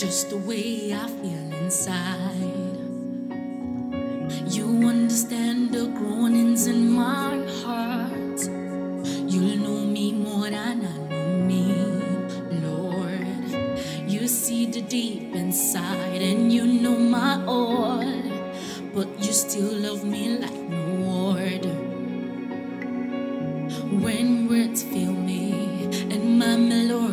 just the way I feel inside. You understand the groanings in my heart. You'll know me more than I know me, Lord. You see the deep inside, and you know my all. But you still love me like no order. When words fail me, and my melody